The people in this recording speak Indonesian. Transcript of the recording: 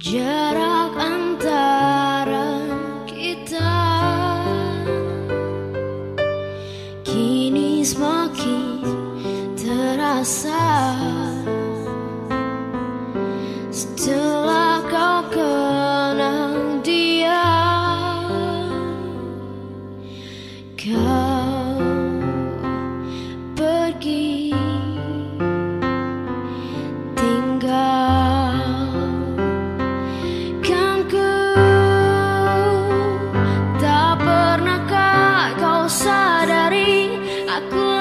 jarak antara kita kini semakin terasa. Still Aku